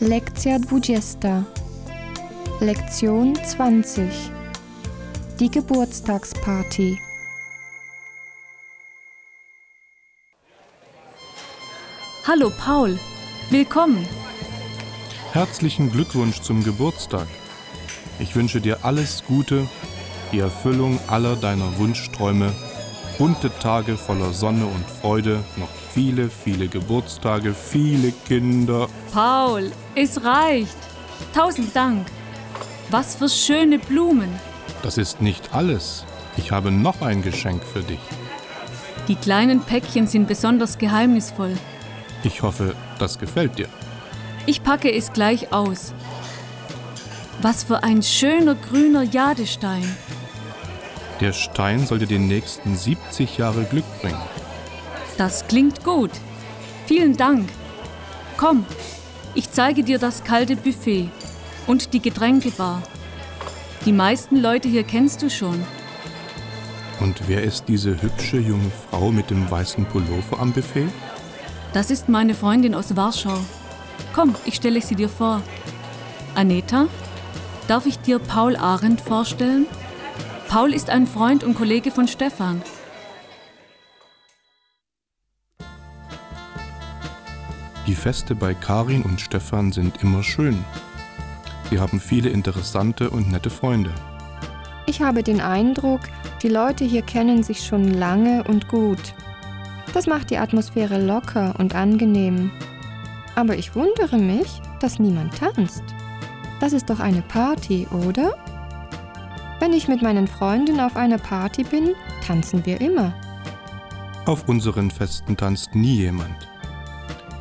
Lekcja 20. Lektion 20. Die Geburtstagsparty. Hallo Paul, willkommen. Herzlichen Glückwunsch zum Geburtstag. Ich wünsche dir alles Gute, die Erfüllung aller deiner Wunschträume, bunte Tage voller Sonne und Freude, noch viele, viele Geburtstage, viele Kinder. Paul, es reicht. Tausend Dank. Was für schöne Blumen. Das ist nicht alles. Ich habe noch ein Geschenk für dich. Die kleinen Päckchen sind besonders geheimnisvoll. Ich hoffe, das gefällt dir. Ich packe es gleich aus. Was für ein schöner grüner Jadestein. Der Stein soll dir die nächsten 70 Jahre Glück bringen. Das klingt gut. Vielen Dank. Komm, ich zeige dir das kalte Buffet und die Getränkebar. Die meisten Leute hier kennst du schon. Und wer ist diese hübsche junge Frau mit dem weißen Pullover am Buffet? Das ist meine Freundin aus Warschau. Komm, ich stelle sie dir vor. Aneta, darf ich dir Paul Arendt vorstellen? Paul ist ein Freund und Kollege von Stefan. Die Feste bei Karin und Stefan sind immer schön. Sie haben viele interessante und nette Freunde. Ich habe den Eindruck, die Leute hier kennen sich schon lange und gut. Das macht die Atmosphäre locker und angenehm. Aber ich wundere mich, dass niemand tanzt. Das ist doch eine Party, oder? Wenn ich mit meinen Freunden auf einer Party bin, tanzen wir immer. Auf unseren Festen tanzt nie jemand.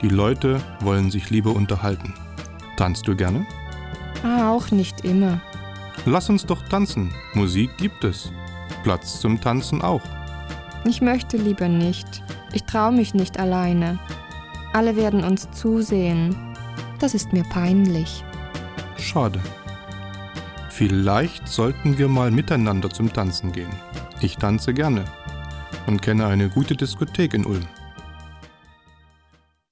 Die Leute wollen sich lieber unterhalten. Tanzt du gerne? Ah, auch nicht immer. Lass uns doch tanzen. Musik gibt es. Platz zum Tanzen auch. Ich möchte lieber nicht. Ich traue mich nicht alleine. Alle werden uns zusehen. Das ist mir peinlich. Schade. Vielleicht sollten wir mal miteinander zum Tanzen gehen. Ich tanze gerne und kenne eine gute Diskothek in Ulm.